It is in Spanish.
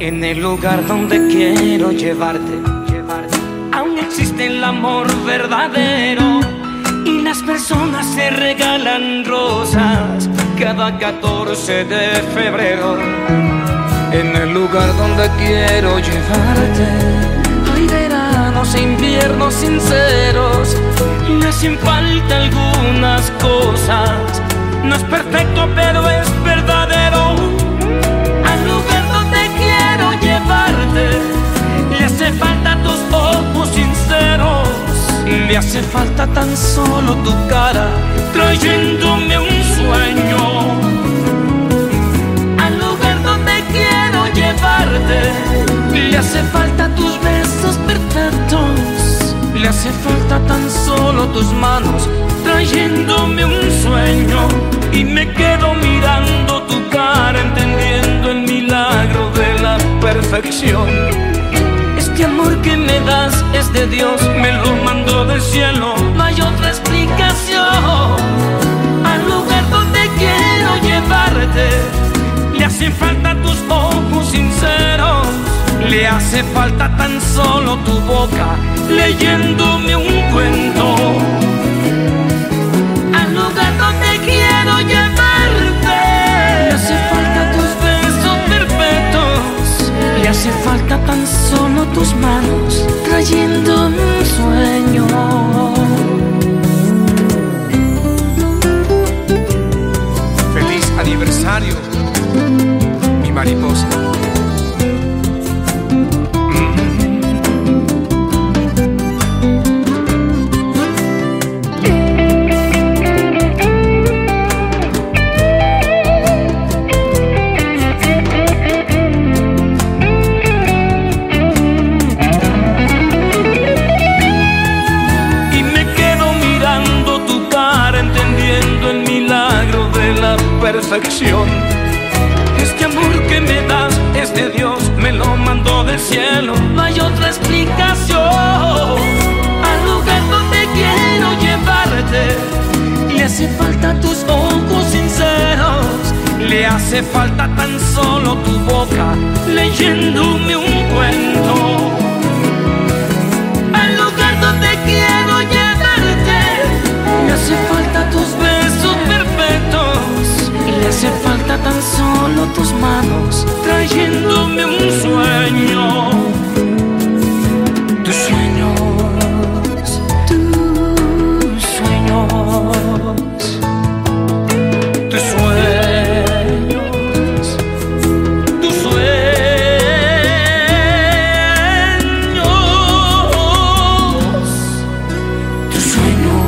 En el lugar donde quiero llevarte, aún existe el amor verdadero y las personas se regalan rosas cada 14 de febrero. En el lugar donde quiero llevarte, hay veranos e inviernos sinceros me hacen falta algunas cosas. No es perfecto, pero es verdadero. Hace falta tan solo tu cara, trayéndome un sueño. Al lugar donde quiero llevarte, le hace falta tus besos perfectos. Le hace falta tan solo tus manos, trayéndome un sueño. Y me quedo mirando tu cara, entendiendo el milagro de la perfección. Este amor que me das es de Dios, me lo del cielo, no hay otra explicación. Al lugar donde quiero llevarte, le hacen falta tus ojos sinceros, le hace falta tan solo tu boca, leyéndome un cuento. Al lugar donde quiero llevarte, le hace falta tus besos perfectos, le hace falta tan solo tus manos, trayéndome aniversario, mi mariposa. Este amor que me das es de Dios, me lo mandó del cielo, no hay otra explicación. Al lugar donde quiero llevarte, le hace falta tus ojos sinceros, le hace falta tan solo tu boca, leyéndome un cuento. sueño.